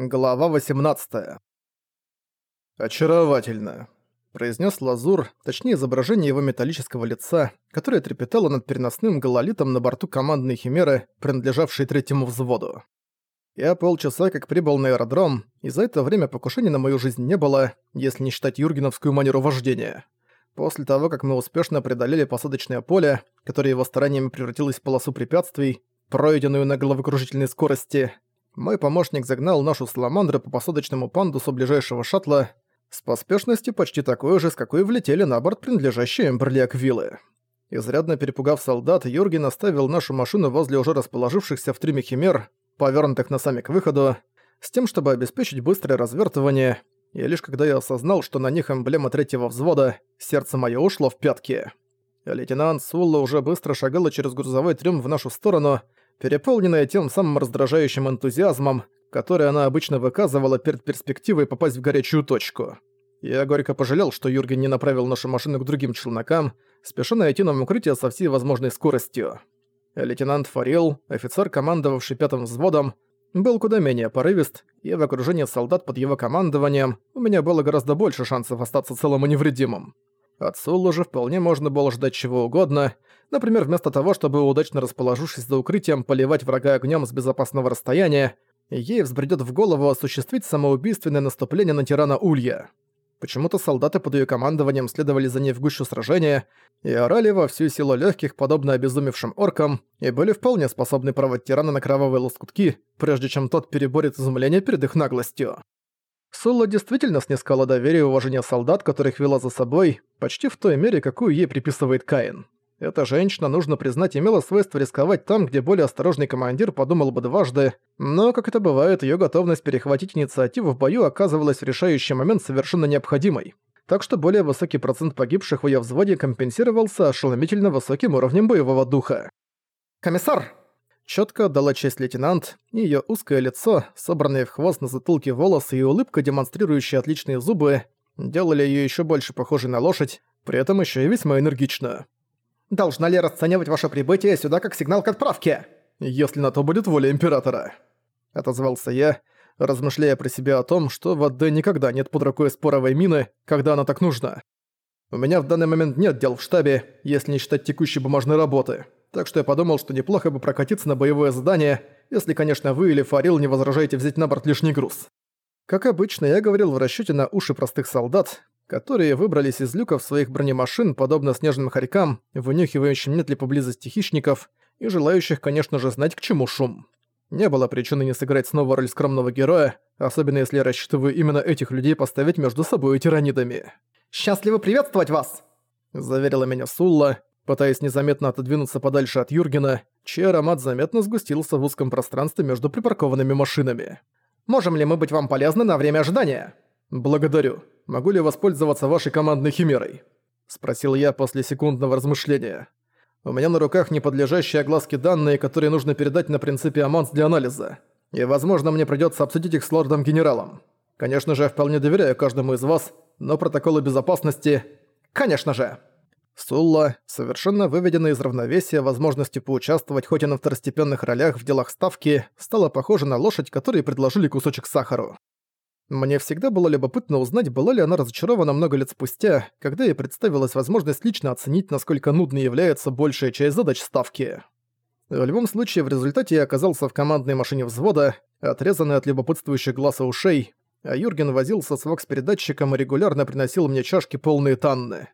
Глава 18. «Очаровательно», — произнес Лазур, точнее изображение его металлического лица, которое трепетало над переносным гололитом на борту командной химеры, принадлежавшей третьему взводу. Я полчаса как прибыл на аэродром, и за это время покушений на мою жизнь не было, если не считать юргеновскую манеру вождения. После того, как мы успешно преодолели посадочное поле, которое его стараниями превратилось в полосу препятствий, пройденную на головокружительной скорости, мой помощник загнал нашу саламандру по посадочному пандусу ближайшего шаттла с поспешностью почти такой же, с какой влетели на борт принадлежащие Эмберли Аквилы. Изрядно перепугав солдат, Юрген оставил нашу машину возле уже расположившихся в триме химер, повернутых носами к выходу, с тем, чтобы обеспечить быстрое развертывание, и лишь когда я осознал, что на них эмблема третьего взвода, сердце мое ушло в пятки. Лейтенант Сулла уже быстро шагала через грузовой трюм в нашу сторону, переполненная тем самым раздражающим энтузиазмом, который она обычно выказывала перед перспективой попасть в горячую точку. Я горько пожалел, что Юрген не направил нашу машину к другим челнокам, спеша найти нам укрытие со всей возможной скоростью. Лейтенант Форил, офицер, командовавший пятым взводом, был куда менее порывист, и в окружении солдат под его командованием у меня было гораздо больше шансов остаться целым и невредимым. От Суллу же вполне можно было ждать чего угодно, например, вместо того, чтобы, удачно расположившись за укрытием, поливать врага огнем с безопасного расстояния, ей взбредёт в голову осуществить самоубийственное наступление на тирана Улья. Почему-то солдаты под её командованием следовали за ней в гущу сражения и орали во всю силу легких, подобно обезумевшим оркам, и были вполне способны порвать тирана на кровавые лоскутки, прежде чем тот переборет изумление перед их наглостью. Соло действительно снискала доверие и уважение солдат, которых вела за собой, почти в той мере, какую ей приписывает Каин. Эта женщина, нужно признать, имела свойство рисковать там, где более осторожный командир подумал бы дважды, но, как это бывает, ее готовность перехватить инициативу в бою оказывалась в решающий момент совершенно необходимой. Так что более высокий процент погибших в ее взводе компенсировался ошеломительно высоким уровнем боевого духа. «Комиссар!» Чётко отдала честь лейтенант, и её узкое лицо, собранные в хвост на затылке волосы и улыбка, демонстрирующая отличные зубы, делали её ещё больше похожей на лошадь, при этом ещё и весьма энергично. «Должна ли расценивать ваше прибытие сюда как сигнал к отправке?» «Если на то будет воля Императора», — отозвался я, размышляя про себя о том, что в АД никогда нет под рукой споровой мины, когда она так нужна. У меня в данный момент нет дел в штабе, если не считать текущей бумажной работы так что я подумал, что неплохо бы прокатиться на боевое задание, если, конечно, вы или Фарил не возражаете взять на борт лишний груз. Как обычно, я говорил в расчёте на уши простых солдат, которые выбрались из люков своих бронемашин, подобно снежным хорькам, вынюхивающим нет ли поблизости хищников, и желающих, конечно же, знать, к чему шум. Не было причины не сыграть снова роль скромного героя, особенно если я рассчитываю именно этих людей поставить между собой и тиранидами. «Счастливо приветствовать вас!» – заверила меня Сулла, пытаясь незаметно отодвинуться подальше от Юргена, чей аромат заметно сгустился в узком пространстве между припаркованными машинами. «Можем ли мы быть вам полезны на время ожидания?» «Благодарю. Могу ли воспользоваться вашей командной химерой?» — спросил я после секундного размышления. «У меня на руках неподлежащие огласке данные, которые нужно передать на принципе Аманс для анализа. И, возможно, мне придётся обсудить их с лордом-генералом. Конечно же, я вполне доверяю каждому из вас, но протоколы безопасности... Конечно же!» Сулла, совершенно выведенная из равновесия возможностью поучаствовать хоть и на второстепенных ролях в делах ставки, стала похожа на лошадь, которой предложили кусочек сахару. Мне всегда было любопытно узнать, была ли она разочарована много лет спустя, когда ей представилась возможность лично оценить, насколько нудной является большая часть задач ставки. В любом случае, в результате я оказался в командной машине взвода, отрезанный от любопытствующих глаз и ушей, а Юрген возился с вокс-передатчиком и регулярно приносил мне чашки полные танны.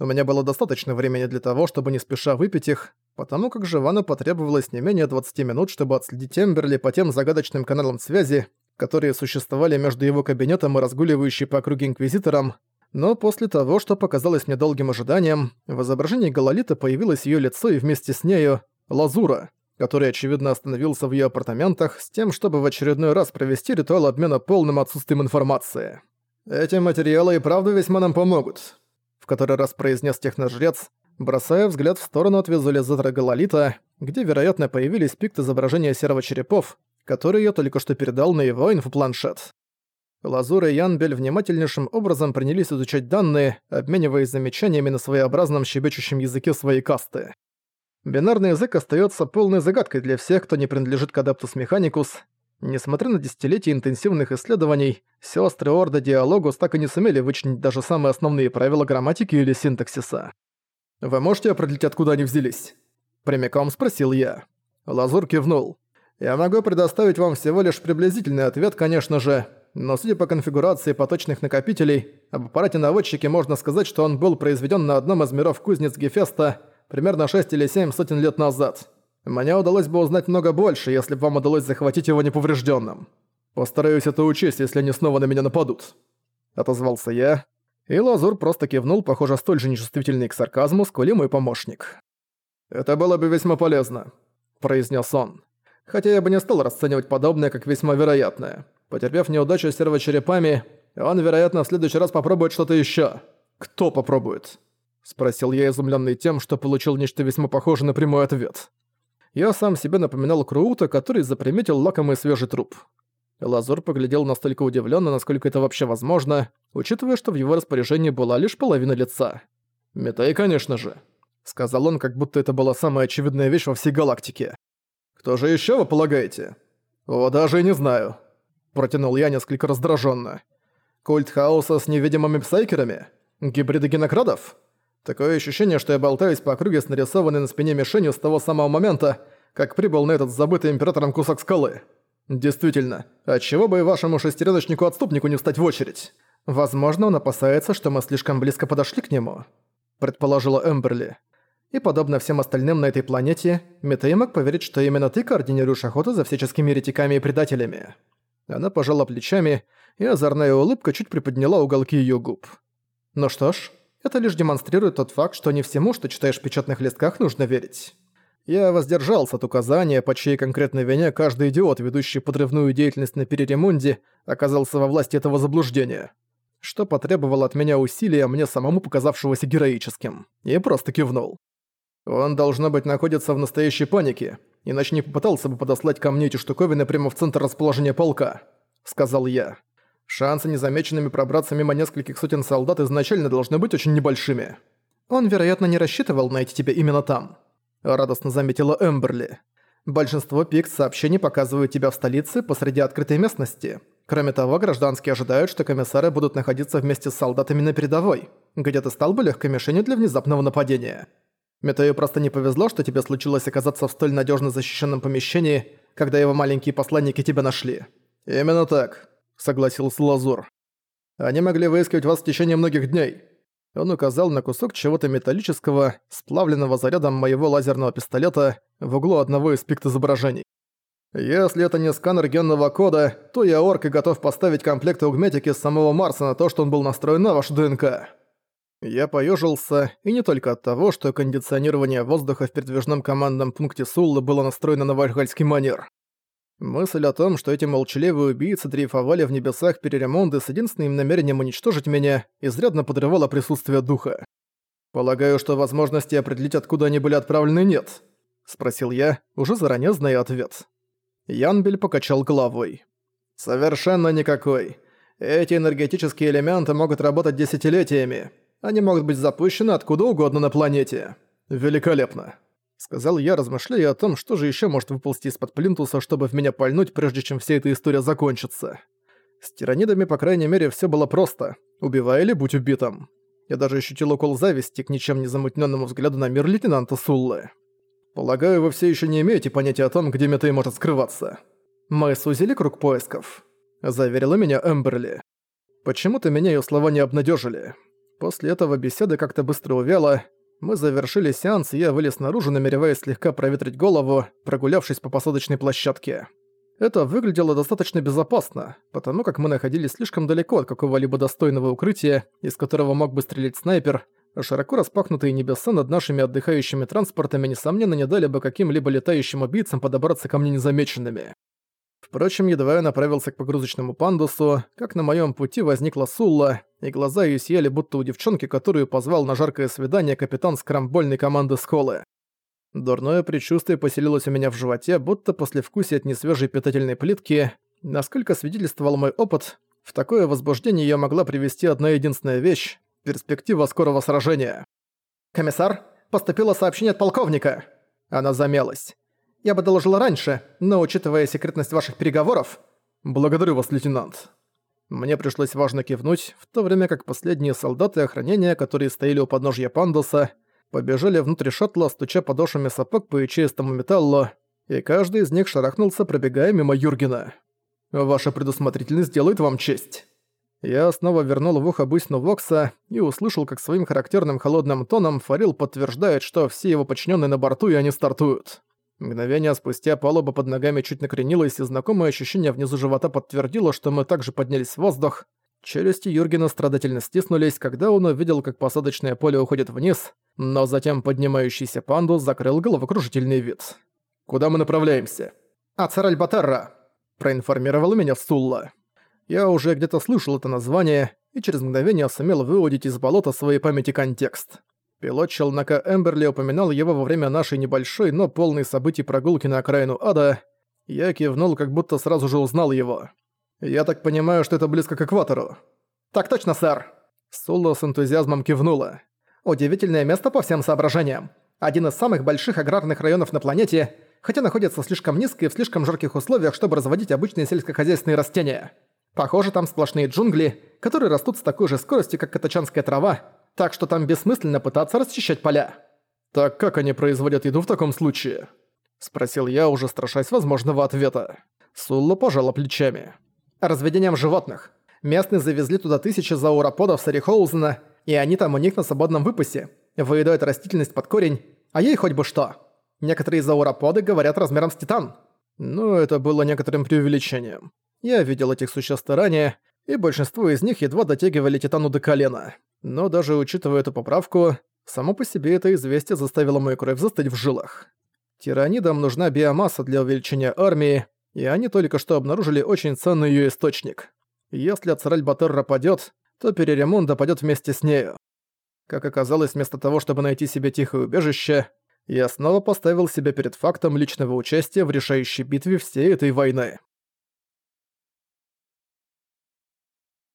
У меня было достаточно времени для того, чтобы не спеша выпить их, потому как Живану потребовалось не менее 20 минут, чтобы отследить Эмберли по тем загадочным каналам связи, которые существовали между его кабинетом и разгуливающей по округе Инквизитором, но после того, что показалось мне долгим ожиданием, в изображении Гололита появилось её лицо и вместе с нею Лазура, который, очевидно, остановился в её апартаментах с тем, чтобы в очередной раз провести ритуал обмена полным отсутствием информации. «Эти материалы и правда весьма нам помогут», который раз произнес техножрец, бросая взгляд в сторону от визуализатора Гололита, где, вероятно, появились пикт изображения серого черепов, который я только что передал на его инфопланшет. Лазур и Янбель внимательнейшим образом принялись изучать данные, обмениваясь замечаниями на своеобразном щебечущем языке своей касты. Бинарный язык остается полной загадкой для всех, кто не принадлежит к Adeptus Mechanicus. Несмотря на десятилетия интенсивных исследований, сестры Орда Диалогус так и не сумели вычленить даже самые основные правила грамматики или синтаксиса. «Вы можете определить, откуда они взялись?» Прямиком спросил я. Лазур кивнул. «Я могу предоставить вам всего лишь приблизительный ответ, конечно же, но судя по конфигурации поточных накопителей, об аппарате-наводчике можно сказать, что он был произведен на одном из миров кузнец Гефеста примерно 6 или 7 сотен лет назад. Мне удалось бы узнать много больше, если бы вам удалось захватить его неповрежденным. Постараюсь это учесть, если они снова на меня нападут». Отозвался я, и Лазур просто кивнул, похоже, столь же нечувствительный к сарказму, сколь и мой помощник. «Это было бы весьма полезно», — произнес он. «Хотя я бы не стал расценивать подобное как весьма вероятное. Потерпев неудачу с сервочерепами, он, вероятно, в следующий раз попробует что-то ещё. Кто попробует?» Спросил я, изумлённый тем, что получил нечто весьма похожее на прямой ответ. Я сам себе напоминал Круута, который заприметил лакомый свежий труп. Лазур поглядел настолько удивлённо, насколько это вообще возможно, учитывая, что в его распоряжении была лишь половина лица. «Метай, конечно же», — сказал он, как будто это была самая очевидная вещь во всей галактике. «Кто же ещё вы полагаете?» «О, даже не знаю», — протянул я несколько раздражённо. «Культ хаоса с невидимыми псайкерами? Гибриды генокрадов?» Такое ощущение, что я болтаюсь по округе с нарисованной на спине мишенью с того самого момента, как прибыл на этот забытый императором кусок скалы. Действительно, отчего бы и вашему шестереночнику-отступнику не встать в очередь? Возможно, он опасается, что мы слишком близко подошли к нему, предположила Эмберли. И подобно всем остальным на этой планете, Метей мог поверить, что именно ты координируешь охоту за всяческими еретиками и предателями. Она пожала плечами, и озорная улыбка чуть приподняла уголки её губ. Ну что ж, это лишь демонстрирует тот факт, что не всему, что читаешь в печатных листках, нужно верить. Я воздержался от указания, по чьей конкретной вине каждый идиот, ведущий подрывную деятельность на переремонде, оказался во власти этого заблуждения. Что потребовало от меня усилия, мне самому показавшегося героическим. И просто кивнул. Он, должно быть, находится в настоящей панике, иначе не попытался бы подослать ко мне эти штуковины прямо в центр расположения полка, сказал я. Шансы незамеченными пробраться мимо нескольких сотен солдат изначально должны быть очень небольшими. Он, вероятно, не рассчитывал найти тебя именно там. Радостно заметила Эмберли. Большинство пикс сообщений показывают тебя в столице посреди открытой местности. Кроме того, гражданские ожидают, что комиссары будут находиться вместе с солдатами на передовой, где ты стал бы легкой мишенью для внезапного нападения. Метею просто не повезло, что тебе случилось оказаться в столь надежно защищенном помещении, когда его маленькие посланники тебя нашли. Именно так согласился Лазур. «Они могли выискивать вас в течение многих дней». Он указал на кусок чего-то металлического, сплавленного зарядом моего лазерного пистолета в углу одного из пикт изображений. «Если это не сканер генного кода, то я орк и готов поставить комплект аугметики с самого Марса на то, что он был настроен на ваш ДНК». Я поёжился, и не только от того, что кондиционирование воздуха в передвижном командном пункте Суллы было настроено на вальхальский манер. Мысль о том, что эти молчаливые убийцы дрейфовали в небесах переремонды с единственным намерением уничтожить меня, изрядно подрывало присутствие духа. «Полагаю, что возможности определить, откуда они были отправлены, нет?» — спросил я, уже заранее зная ответ. Янбель покачал головой. «Совершенно никакой. Эти энергетические элементы могут работать десятилетиями. Они могут быть запущены откуда угодно на планете. Великолепно. Сказал я, размышляя о том, что же еще может выползти из-под плинтуса, чтобы в меня пальнуть, прежде чем вся эта история закончится. С тиранидами, по крайней мере, все было просто. Убивай или будь убитым. Я даже ощутил укол зависти к ничем не замутненному взгляду на мир лейтенанта Суллы. Полагаю, вы все еще не имеете понятия о том, где Метей может скрываться. Мы сузили круг поисков. Заверила меня Эмберли. Почему-то меня ее слова не обнадежили. После этого беседа как-то быстро увяла, мы завершили сеанс, и я вылез наружу, намереваясь слегка проветрить голову, прогулявшись по посадочной площадке. Это выглядело достаточно безопасно, потому как мы находились слишком далеко от какого-либо достойного укрытия, из которого мог бы стрелять снайпер, а широко распахнутые небеса над нашими отдыхающими транспортами несомненно не дали бы каким-либо летающим убийцам подобраться ко мне незамеченными. Впрочем, едва я направился к погрузочному пандусу, как на моем пути возникла Сулла, и глаза ее сияли будто у девчонки, которую позвал на жаркое свидание капитан скрамбольной команды Сколы. Дурное предчувствие поселилось у меня в животе, будто после вкусия от несвежей питательной плитки. Насколько свидетельствовал мой опыт, в такое возбуждение я могла привести одна единственная вещь – перспектива скорого сражения. «Комиссар, поступило сообщение от полковника!» Она замялась. Я бы доложила раньше, но учитывая секретность ваших переговоров... Благодарю вас, лейтенант. Мне пришлось важно кивнуть, в то время как последние солдаты охранения, которые стояли у подножья пандуса, побежали внутрь шаттла, стуча подошвами сапог по ячеистому металлу, и каждый из них шарахнулся, пробегая мимо Юргена. «Ваша предусмотрительность делает вам честь». Я снова вернул в ухо бусину Вокса и услышал, как своим характерным холодным тоном Фарил подтверждает, что все его подчиненные на борту и они стартуют. Мгновение спустя палуба под ногами чуть накренилась, и знакомое ощущение внизу живота подтвердило, что мы также поднялись в воздух. Челюсти Юргена страдательно стиснулись, когда он увидел, как посадочное поле уходит вниз, но затем поднимающийся пандус закрыл головокружительный вид. «Куда мы направляемся?» «Ацараль-Батарра», — проинформировала меня Сулла. Я уже где-то слышал это название, и через мгновение сумел выудить из болота своей памяти контекст. Пилот челнока Эмберли упоминал его во время нашей небольшой, но полной событий прогулки на окраину ада. Я кивнул, как будто сразу же узнал его. «Я так понимаю, что это близко к экватору?» «Так точно, сэр!» Сулла с энтузиазмом кивнула. «Удивительное место по всем соображениям. Один из самых больших аграрных районов на планете, хотя находится слишком низко и в слишком жарких условиях, чтобы разводить обычные сельскохозяйственные растения. Похоже, там сплошные джунгли, которые растут с такой же скоростью, как катачанская трава, так что там бессмысленно пытаться расчищать поля. «Так как они производят еду в таком случае?» Спросил я, уже страшась возможного ответа. Сулла пожала плечами. «Разведением животных. Местные завезли туда тысячи зауроподов Сарихоузена, и они там у них на свободном выпасе. Выедают растительность под корень, а ей хоть бы что. Некоторые зауроподы говорят размером с титан». Ну, это было некоторым преувеличением. Я видел этих существ ранее, и большинство из них едва дотягивали Титану до колена. Но даже учитывая эту поправку, само по себе это известие заставило мою кровь застыть в жилах. Тиранидам нужна биомасса для увеличения армии, и они только что обнаружили очень ценный ее источник. Если Ацераль-Батерра падёт, то Переремонда падёт вместе с нею. Как оказалось, вместо того, чтобы найти себе тихое убежище, я снова поставил себя перед фактом личного участия в решающей битве всей этой войны.